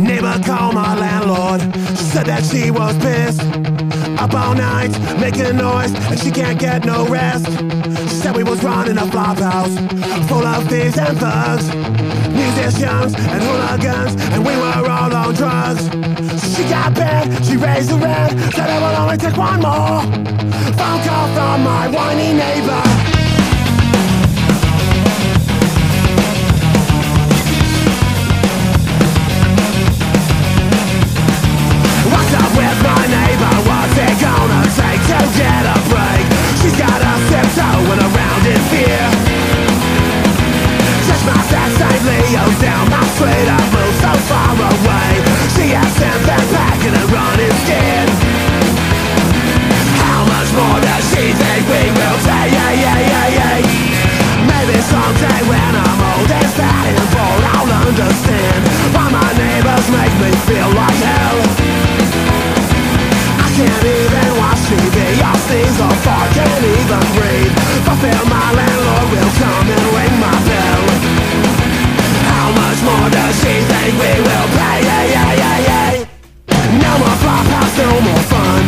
Neighbor called my landlord. She said that she was pissed. Up all night, making noise, and she can't get no rest. She said we was running a flop house full of thieves and thugs, musicians and hooligans, and we were all on drugs. She got bad, she raised the rent, said it would only take one more. Phone call from my whiny neighbor. Does think we will pay? No more flop house, no more fun.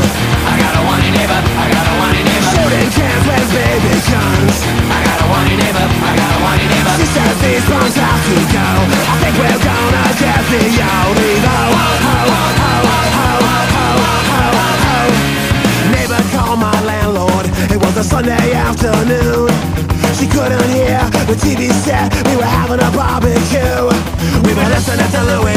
I got a whiny neighbor, I got a whiny neighbor. Shooting with baby guns. I got a whiny neighbor, I got a whiny neighbor. She says these punks have to go. I think we're gonna get the old Evo. Ho, ho, ho, ho, ho, ho, ho. Neighbor called my landlord. It was a Sunday afternoon. She couldn't hear the TV set. We were having a barbecue. We were listening to Louis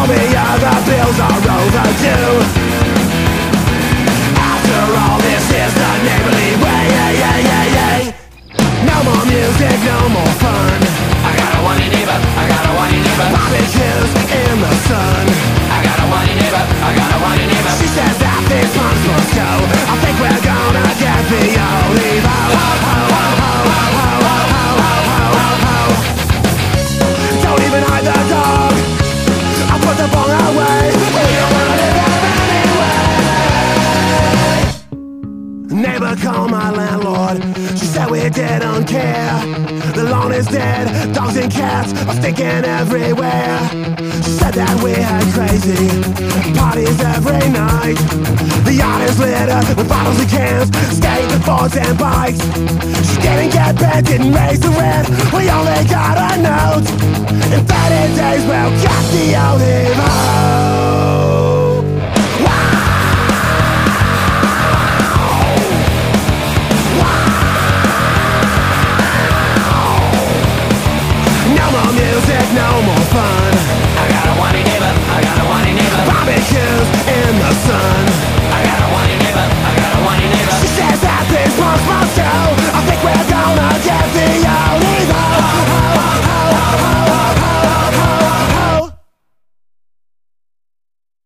call me Neighbor called my landlord. She said we didn't care. The lawn is dead, dogs and cats are sticking everywhere. She said that we had crazy parties every night. The yard is littered with bottles and cans, skateboards and bikes. She didn't get paid, didn't raise the rent. We only got a note. In 30 days, we'll got the old Evo. No more music, no more fun.